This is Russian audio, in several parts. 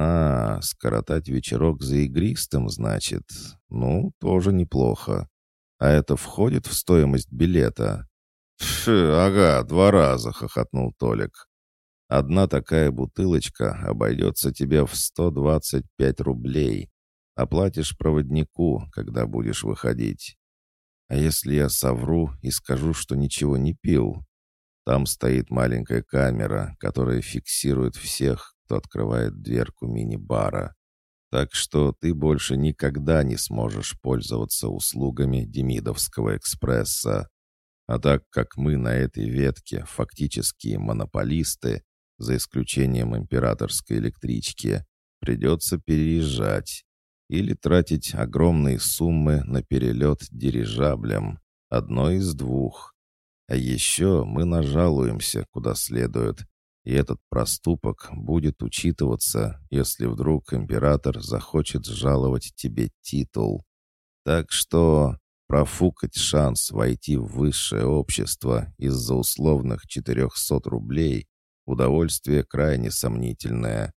«А, скоротать вечерок за игристым, значит? Ну, тоже неплохо. А это входит в стоимость билета?» «Фу, ага, два раза», — хохотнул Толик. «Одна такая бутылочка обойдется тебе в 125 рублей. Оплатишь проводнику, когда будешь выходить. А если я совру и скажу, что ничего не пил? Там стоит маленькая камера, которая фиксирует всех, кто открывает дверку мини-бара. Так что ты больше никогда не сможешь пользоваться услугами Демидовского экспресса. А так как мы на этой ветке фактически монополисты, за исключением императорской электрички, придется переезжать или тратить огромные суммы на перелет дирижаблем. Одно из двух. А еще мы нажалуемся куда следует, и этот проступок будет учитываться, если вдруг император захочет жаловать тебе титул. Так что профукать шанс войти в высшее общество из-за условных 400 рублей — удовольствие крайне сомнительное.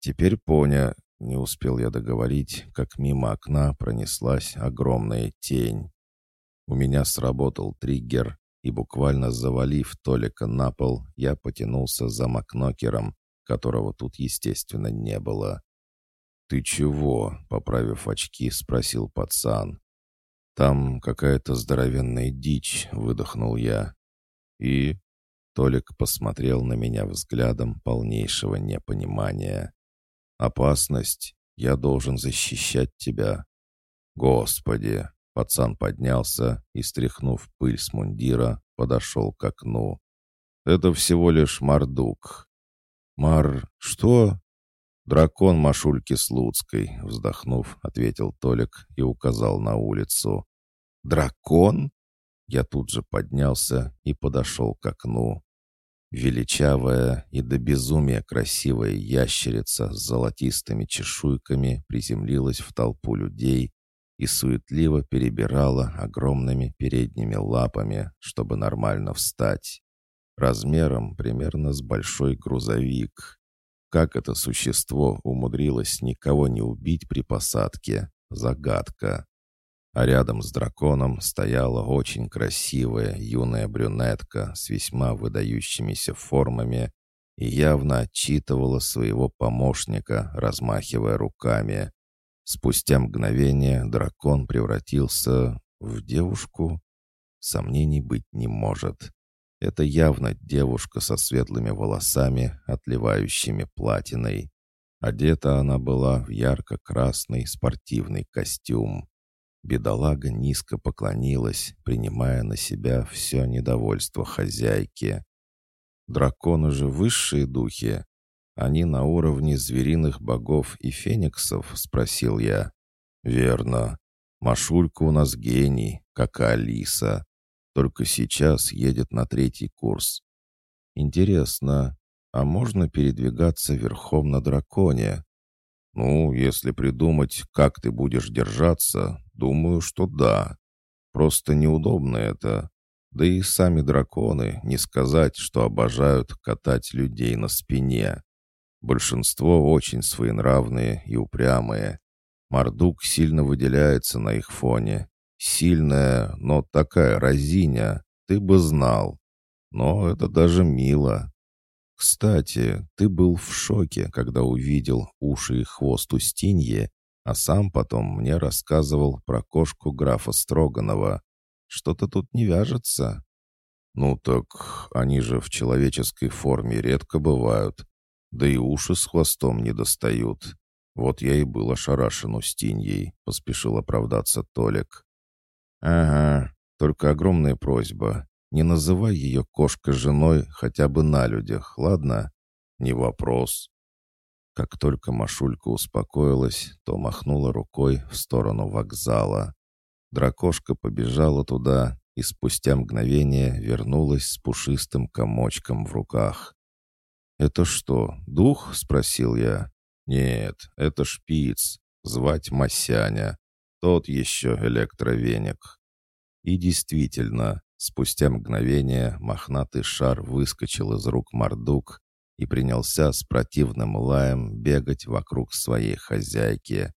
Теперь поня, не успел я договорить, как мимо окна пронеслась огромная тень. У меня сработал триггер, и буквально завалив Толика на пол, я потянулся за Макнокером, которого тут, естественно, не было. «Ты чего?» — поправив очки, спросил пацан. «Там какая-то здоровенная дичь», — выдохнул я. «И?» — Толик посмотрел на меня взглядом полнейшего непонимания. «Опасность. Я должен защищать тебя». «Господи!» Пацан поднялся и, стряхнув пыль с мундира, подошел к окну. «Это всего лишь Мардук». «Мар... что?» «Дракон Машульки Слуцкой», — вздохнув, ответил Толик и указал на улицу. «Дракон?» Я тут же поднялся и подошел к окну. Величавая и до безумия красивая ящерица с золотистыми чешуйками приземлилась в толпу людей и суетливо перебирала огромными передними лапами, чтобы нормально встать. Размером примерно с большой грузовик. Как это существо умудрилось никого не убить при посадке? Загадка. А рядом с драконом стояла очень красивая юная брюнетка с весьма выдающимися формами и явно отчитывала своего помощника, размахивая руками. Спустя мгновение дракон превратился в девушку. Сомнений быть не может. Это явно девушка со светлыми волосами, отливающими платиной. Одета она была в ярко-красный спортивный костюм. Бедолага низко поклонилась, принимая на себя все недовольство хозяйки. Драконы же высшие духи, они на уровне звериных богов и фениксов?» — спросил я. «Верно. Машулька у нас гений, как Алиса. Только сейчас едет на третий курс. Интересно, а можно передвигаться верхом на драконе?» «Ну, если придумать, как ты будешь держаться, думаю, что да. Просто неудобно это. Да и сами драконы, не сказать, что обожают катать людей на спине. Большинство очень своенравные и упрямые. Мордук сильно выделяется на их фоне. Сильная, но такая разиня, ты бы знал. Но это даже мило. Кстати, ты был в шоке, когда увидел уши и хвост Устиньи, а сам потом мне рассказывал про кошку графа Строганова. Что-то тут не вяжется. Ну так они же в человеческой форме редко бывают. Да и уши с хвостом не достают. Вот я и был ошарашен Устиньей, поспешил оправдаться Толик. Ага, только огромная просьба. Не называй ее кошкой женой хотя бы на людях, ладно? Не вопрос. Как только Машулька успокоилась, то махнула рукой в сторону вокзала. Дракошка побежала туда и спустя мгновение вернулась с пушистым комочком в руках. «Это что, дух?» — спросил я. «Нет, это шпиц. Звать Масяня. Тот еще электровеник». И действительно, спустя мгновение мохнатый шар выскочил из рук Мордук и принялся с противным лаем бегать вокруг своей хозяйки.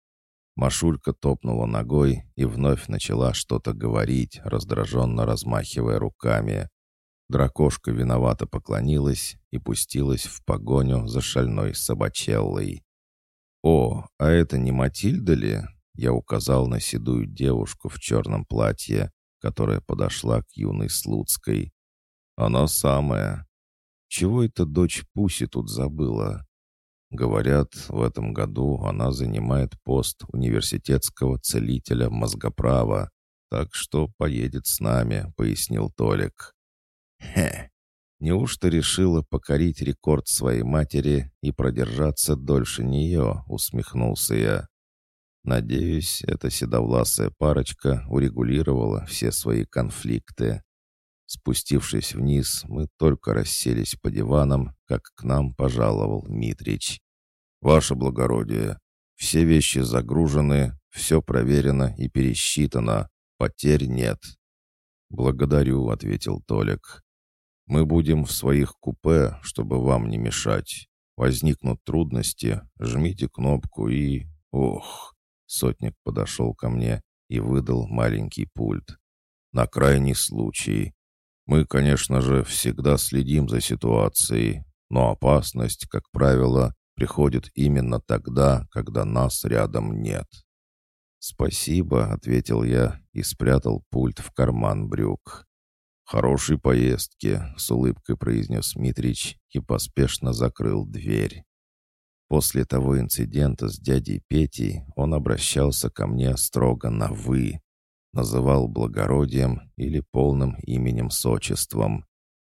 Машулька топнула ногой и вновь начала что-то говорить, раздраженно размахивая руками. Дракошка виновато поклонилась и пустилась в погоню за шальной собачеллой. «О, а это не Матильда ли?» Я указал на седую девушку в черном платье, которая подошла к юной Слуцкой. «Она самая. Чего эта дочь Пуси тут забыла?» Говорят, в этом году она занимает пост университетского целителя мозгоправа, так что поедет с нами», — пояснил Толик. «Хе! Неужто решила покорить рекорд своей матери и продержаться дольше нее?» — усмехнулся я. Надеюсь, эта седовласая парочка урегулировала все свои конфликты. Спустившись вниз, мы только расселись по диванам, как к нам пожаловал Митрич. «Ваше благородие, все вещи загружены, все проверено и пересчитано, потерь нет». «Благодарю», — ответил Толик. «Мы будем в своих купе, чтобы вам не мешать. Возникнут трудности, жмите кнопку и... Ох!» Сотник подошел ко мне и выдал маленький пульт. «На крайний случай. Мы, конечно же, всегда следим за ситуацией, но опасность, как правило, приходит именно тогда, когда нас рядом нет». «Спасибо», — ответил я и спрятал пульт в карман брюк. «Хорошей поездки», — с улыбкой произнес Митрич и поспешно закрыл дверь. После того инцидента с дядей Петей он обращался ко мне строго на «вы», называл благородием или полным именем с отчеством.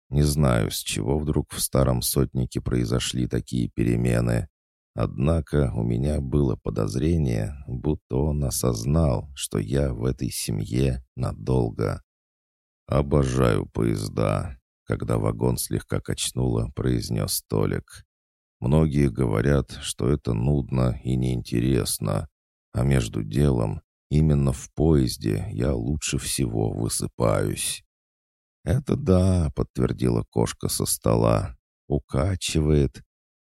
Не знаю, с чего вдруг в старом сотнике произошли такие перемены. Однако у меня было подозрение, будто он осознал, что я в этой семье надолго. «Обожаю поезда», — когда вагон слегка качнуло, произнес Толик. Многие говорят, что это нудно и неинтересно, а между делом именно в поезде я лучше всего высыпаюсь. «Это да», — подтвердила кошка со стола, — «укачивает,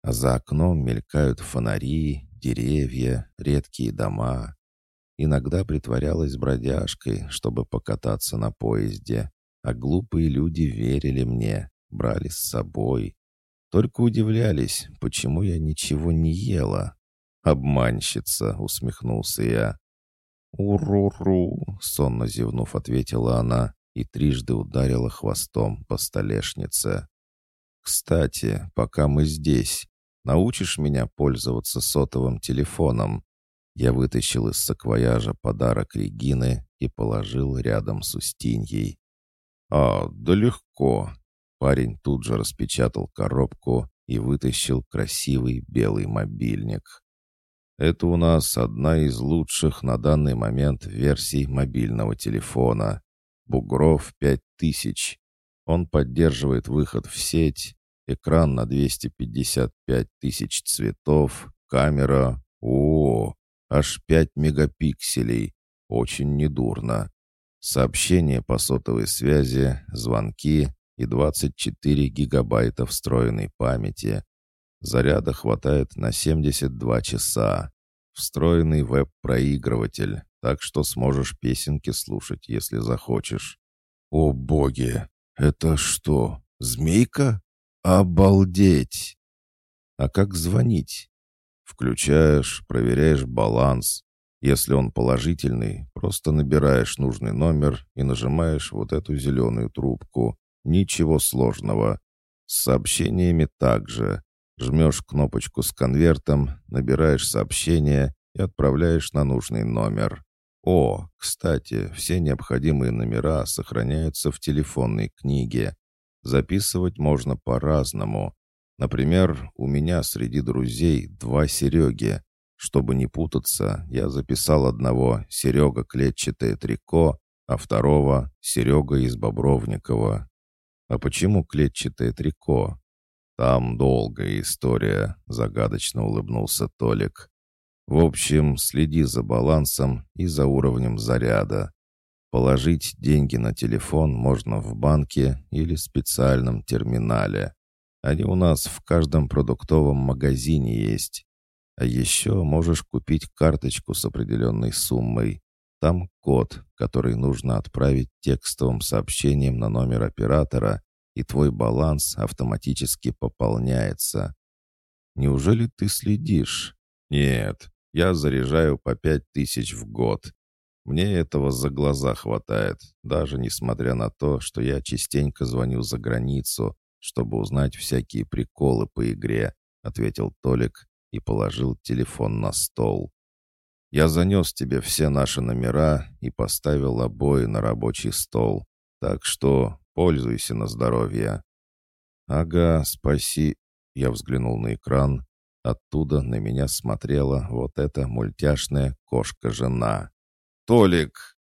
а за окном мелькают фонари, деревья, редкие дома». Иногда притворялась бродяжкой, чтобы покататься на поезде, а глупые люди верили мне, брали с собой, только удивлялись, почему я ничего не ела. «Обманщица!» — усмехнулся я. «Уру-ру!» — сонно зевнув, ответила она и трижды ударила хвостом по столешнице. «Кстати, пока мы здесь, научишь меня пользоваться сотовым телефоном?» Я вытащил из саквояжа подарок Регины и положил рядом с Устиньей. «А, да легко!» Парень тут же распечатал коробку и вытащил красивый белый мобильник. Это у нас одна из лучших на данный момент версий мобильного телефона. Бугров 5000. Он поддерживает выход в сеть, экран на 255 тысяч цветов, камера, о, аж 5 мегапикселей. Очень недурно. Сообщения по сотовой связи, звонки, и 24 гигабайта встроенной памяти. Заряда хватает на 72 часа. Встроенный веб-проигрыватель, так что сможешь песенки слушать, если захочешь. О боги! Это что, змейка? Обалдеть! А как звонить? Включаешь, проверяешь баланс. Если он положительный, просто набираешь нужный номер и нажимаешь вот эту зеленую трубку. Ничего сложного. С сообщениями также. Жмешь кнопочку с конвертом, набираешь сообщение и отправляешь на нужный номер. О, кстати, все необходимые номера сохраняются в телефонной книге. Записывать можно по-разному. Например, у меня среди друзей два Сереги. Чтобы не путаться, я записал одного «Серега клетчатое трико», а второго «Серега из Бобровникова». «А почему клетчатое трико?» «Там долгая история», — загадочно улыбнулся Толик. «В общем, следи за балансом и за уровнем заряда. Положить деньги на телефон можно в банке или специальном терминале. Они у нас в каждом продуктовом магазине есть. А еще можешь купить карточку с определенной суммой. Там код, который нужно отправить текстовым сообщением на номер оператора, и твой баланс автоматически пополняется. Неужели ты следишь? Нет, я заряжаю по пять тысяч в год. Мне этого за глаза хватает, даже несмотря на то, что я частенько звоню за границу, чтобы узнать всякие приколы по игре», — ответил Толик и положил телефон на стол. «Я занес тебе все наши номера и поставил обои на рабочий стол, так что пользуйся на здоровье». «Ага, спаси...» Я взглянул на экран. Оттуда на меня смотрела вот эта мультяшная кошка-жена. «Толик!»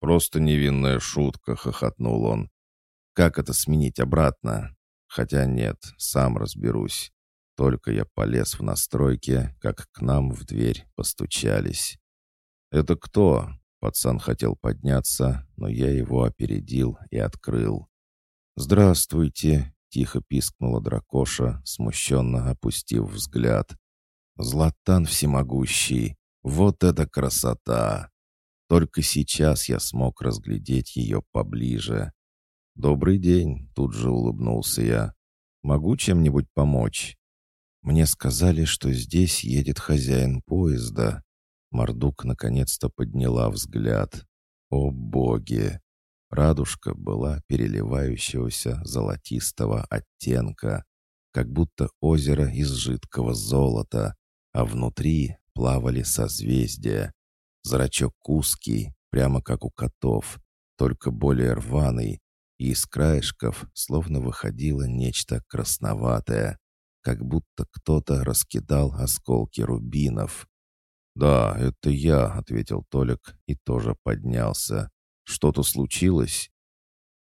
«Просто невинная шутка», — хохотнул он. «Как это сменить обратно?» «Хотя нет, сам разберусь». Только я полез в настройки, как к нам в дверь постучались. «Это кто?» Пацан хотел подняться, но я его опередил и открыл. «Здравствуйте!» — тихо пискнула дракоша, смущенно опустив взгляд. «Златан всемогущий! Вот это красота!» Только сейчас я смог разглядеть ее поближе. «Добрый день», — тут же улыбнулся я. «Могу чем-нибудь помочь?» Мне сказали, что здесь едет хозяин поезда. Мордук наконец-то подняла взгляд. О боги! Радужка была переливающегося золотистого оттенка, как будто озеро из жидкого золота, а внутри плавали созвездия. Зрачок узкий, прямо как у котов, только более рваный, и из краешков словно выходило нечто красноватое, как будто кто-то раскидал осколки рубинов. «Да, это я», — ответил Толик и тоже поднялся. «Что-то случилось?»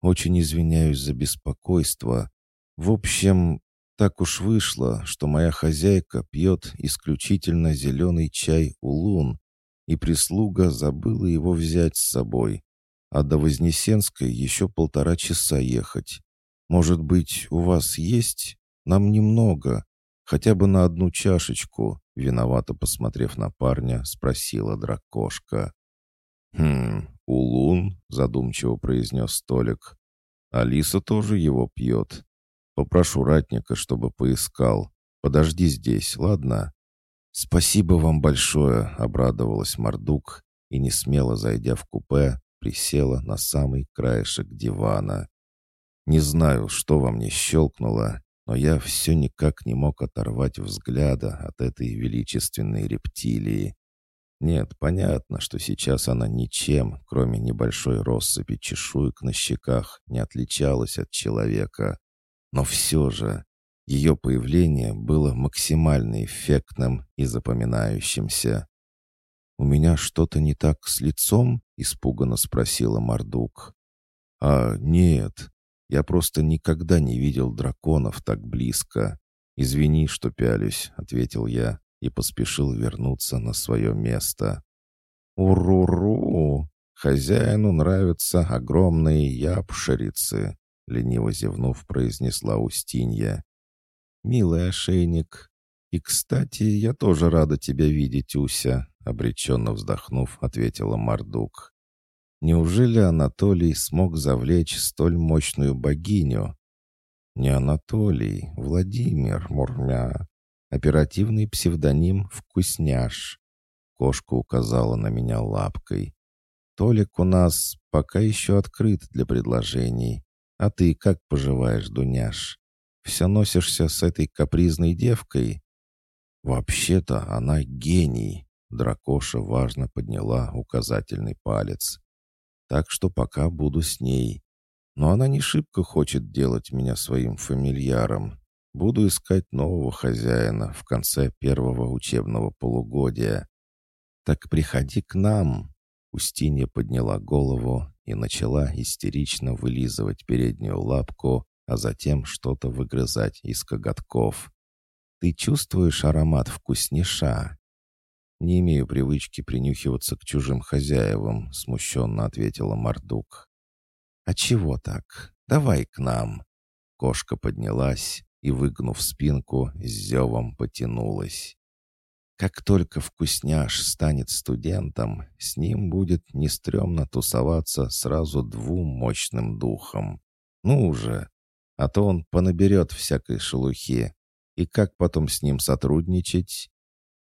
«Очень извиняюсь за беспокойство. В общем, так уж вышло, что моя хозяйка пьет исключительно зеленый чай улун, и прислуга забыла его взять с собой. А до Вознесенской еще полтора часа ехать. Может быть, у вас есть? Нам немного. Хотя бы на одну чашечку, виновато посмотрев на парня, спросила дракошка. «Хм, улун», — задумчиво произнес столик. «Алиса тоже его пьет. Попрошу ратника, чтобы поискал. Подожди здесь, ладно?» «Спасибо вам большое», — обрадовалась Мордук и, не смело зайдя в купе, присела на самый краешек дивана. Не знаю, что во мне щелкнуло, но я все никак не мог оторвать взгляда от этой величественной рептилии. Нет, понятно, что сейчас она ничем, кроме небольшой россыпи чешуек на щеках, не отличалась от человека. Но все же ее появление было максимально эффектным и запоминающимся. «У меня что-то не так с лицом?» — испуганно спросила Мардук. «А, нет, я просто никогда не видел драконов так близко. Извини, что пялюсь», — ответил я и поспешил вернуться на свое место. «Уру-ру! Хозяину нравятся огромные япшерицы», — лениво зевнув, произнесла Устинья. «Милый ошейник. И, кстати, я тоже рада тебя видеть, Уся», — обреченно вздохнув, ответила Мардук. «Неужели Анатолий смог завлечь столь мощную богиню?» «Не Анатолий, Владимир Мурмя. Оперативный псевдоним «Вкусняш». Кошка указала на меня лапкой. «Толик у нас пока еще открыт для предложений. А ты как поживаешь, Дуняш?» Все носишься с этой капризной девкой?» «Вообще-то она гений», — Дракоша важно подняла указательный палец. «Так что пока буду с ней. Но она не шибко хочет делать меня своим фамильяром. Буду искать нового хозяина в конце первого учебного полугодия. Так приходи к нам». Устинья подняла голову и начала истерично вылизывать переднюю лапку, а затем что-то выгрызать из коготков. «Ты чувствуешь аромат вкусниша?» «Не имею привычки принюхиваться к чужим хозяевам», — смущенно ответила Мардук. «А чего так? Давай к нам». Кошка поднялась, и, выгнув спинку, с зевом потянулась. Как только вкусняш станет студентом, с ним будет не стрёмно тусоваться сразу двум мощным духом. Ну уже, а то он понаберет всякой шелухи. И как потом с ним сотрудничать?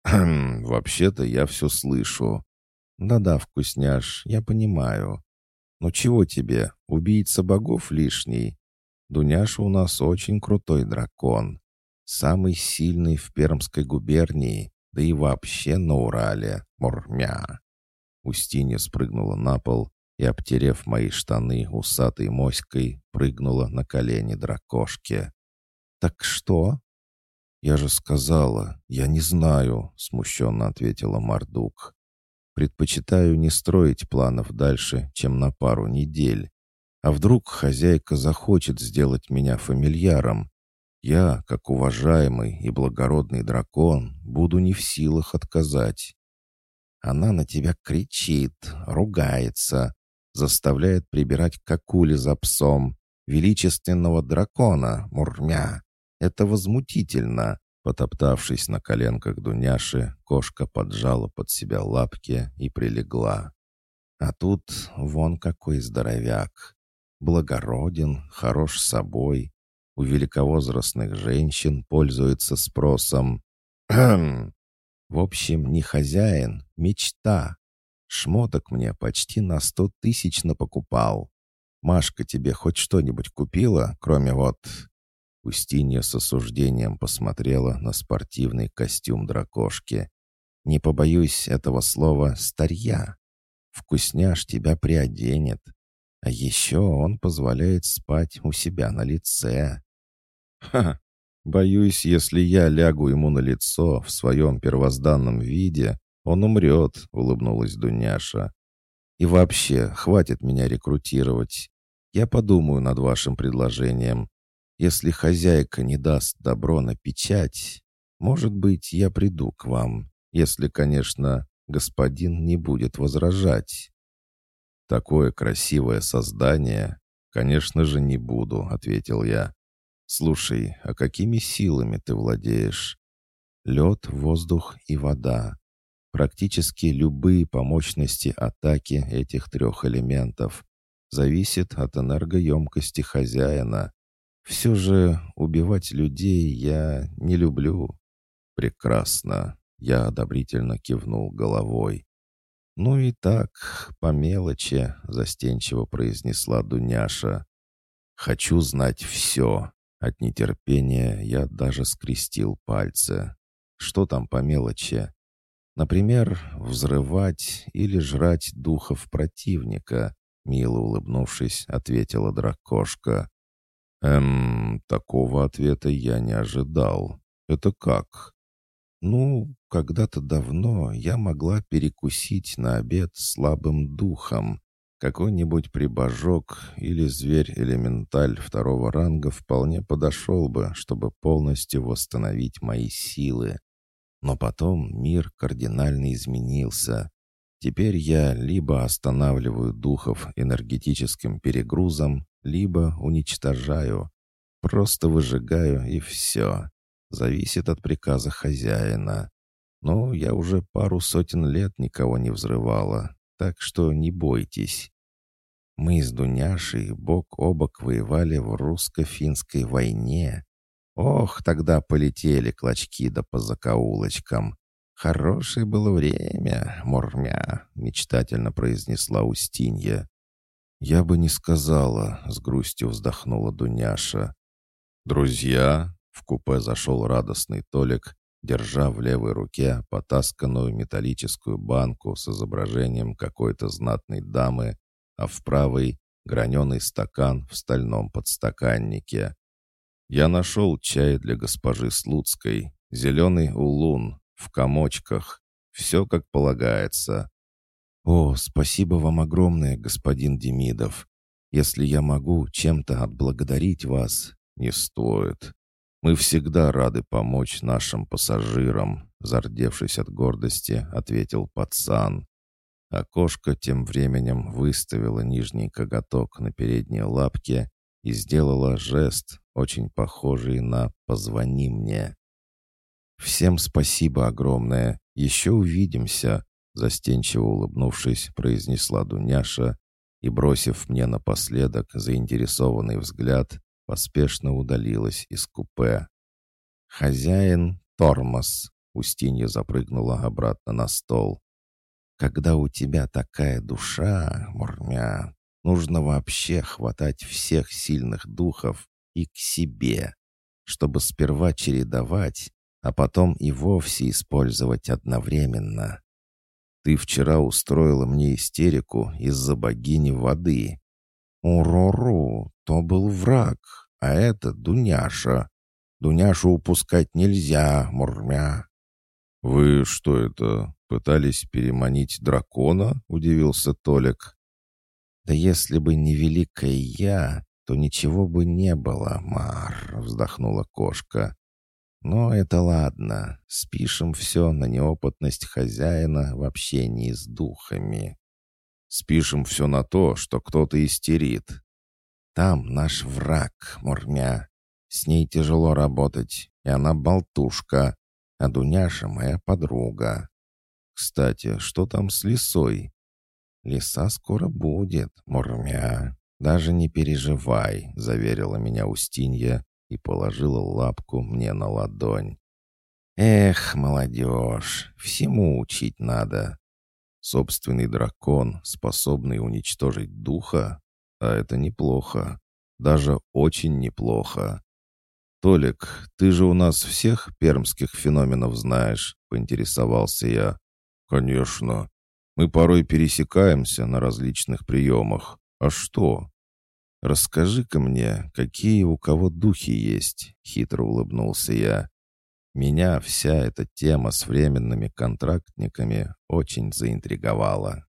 «Вообще-то я все слышу». «Да-да, вкусняш, я понимаю. Но чего тебе, убийца богов лишний? Дуняша у нас очень крутой дракон. Самый сильный в Пермской губернии, да и вообще на Урале. Мурмя». Устинья спрыгнула на пол и, обтерев мои штаны усатой моськой, прыгнула на колени дракошки. «Так что?» «Я же сказала, я не знаю», — смущенно ответила Мардук. «Предпочитаю не строить планов дальше, чем на пару недель. А вдруг хозяйка захочет сделать меня фамильяром? Я, как уважаемый и благородный дракон, буду не в силах отказать». Она на тебя кричит, ругается, заставляет прибирать какули за псом, величественного дракона, мурмя. Это возмутительно. Потоптавшись на коленках Дуняши, кошка поджала под себя лапки и прилегла. А тут вон какой здоровяк. Благороден, хорош собой. У великовозрастных женщин пользуется спросом. В общем, не хозяин, мечта. Шмоток мне почти на сто тысяч напокупал. Машка тебе хоть что-нибудь купила, кроме вот Устинья с осуждением посмотрела на спортивный костюм дракошки. «Не побоюсь этого слова «старья». Вкусняш тебя приоденет. А еще он позволяет спать у себя на лице». «Ха! Боюсь, если я лягу ему на лицо в своем первозданном виде, он умрет», — улыбнулась Дуняша. «И вообще, хватит меня рекрутировать. Я подумаю над вашим предложением. Если хозяйка не даст добро на печать, может быть, я приду к вам, если, конечно, господин не будет возражать». «Такое красивое создание, конечно же, не буду», — ответил я. «Слушай, а какими силами ты владеешь?» «Лед, воздух и вода. Практически любые по мощности атаки этих трех элементов зависят от энергоемкости хозяина. Все же убивать людей я не люблю. Прекрасно. Я одобрительно кивнул головой. «Ну и так, по мелочи», — застенчиво произнесла Дуняша. «Хочу знать все». От нетерпения я даже скрестил пальцы. «Что там по мелочи?» «Например, взрывать или жрать духов противника», — мило улыбнувшись, ответила дракошка. Эм, такого ответа я не ожидал. Это как? Ну, когда-то давно я могла перекусить на обед слабым духом. Какой-нибудь прибожок или зверь-элементаль второго ранга вполне подошел бы, чтобы полностью восстановить мои силы. Но потом мир кардинально изменился. Теперь я либо останавливаю духов энергетическим перегрузом, либо уничтожаю. Просто выжигаю и все. Зависит от приказа хозяина. Но я уже пару сотен лет никого не взрывала, так что не бойтесь. Мы с Дуняшей бок о бок воевали в русско-финской войне. Ох, тогда полетели клочки да по закоулочкам. Хорошее было время, Мурмя, мечтательно произнесла Устинья. «Я бы не сказала», — с грустью вздохнула Дуняша. «Друзья!» — в купе зашел радостный Толик, держа в левой руке потасканную металлическую банку с изображением какой-то знатной дамы, а в правой — граненый стакан в стальном подстаканнике. «Я нашел чай для госпожи Слуцкой, зеленый улун, в комочках, все как полагается. «О, спасибо вам огромное, господин Демидов. Если я могу чем-то отблагодарить вас, не стоит. Мы всегда рады помочь нашим пассажирам», зардевшись от гордости, ответил пацан. А кошка тем временем выставила нижний коготок на передней лапке и сделала жест, очень похожий на «позвони мне». «Всем спасибо огромное. Еще увидимся», — застенчиво улыбнувшись, произнесла Дуняша и, бросив мне напоследок заинтересованный взгляд, поспешно удалилась из купе. «Хозяин — тормоз», — Устинья запрыгнула обратно на стол. «Когда у тебя такая душа, Мурмя, нужно вообще хватать всех сильных духов и к себе, чтобы сперва чередовать, а потом и вовсе использовать одновременно. Ты вчера устроила мне истерику из-за богини воды. Урору, то был враг, а это Дуняша. Дуняшу упускать нельзя, Мурмя. «Вы что это, пытались переманить дракона?» — удивился Толик. «Да если бы не великая я, то ничего бы не было, Мар», — вздохнула кошка. Но это ладно, спишем все на неопытность хозяина в общении с духами. Спишем все на то, что кто-то истерит. Там наш враг, Мурмя. С ней тяжело работать, и она болтушка, а Дуняша моя подруга. Кстати, что там с лисой? Лиса скоро будет, Мурмя. Даже не переживай, заверила меня Устинья и положила лапку мне на ладонь. «Эх, молодежь, всему учить надо. Собственный дракон, способный уничтожить духа? А это неплохо. Даже очень неплохо. «Толик, ты же у нас всех пермских феноменов знаешь», — поинтересовался я. «Конечно. Мы порой пересекаемся на различных приемах. А что?» «Расскажи-ка мне, какие у кого духи есть?» — хитро улыбнулся я. Меня вся эта тема с временными контрактниками очень заинтриговала.